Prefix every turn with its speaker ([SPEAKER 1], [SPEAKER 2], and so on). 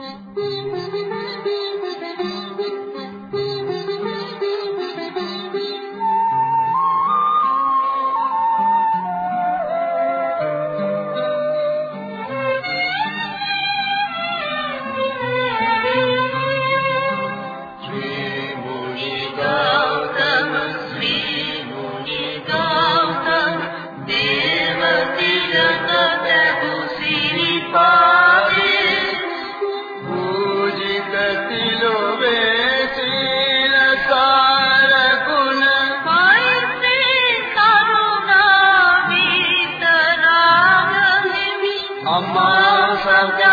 [SPEAKER 1] Mm-hmm. Santa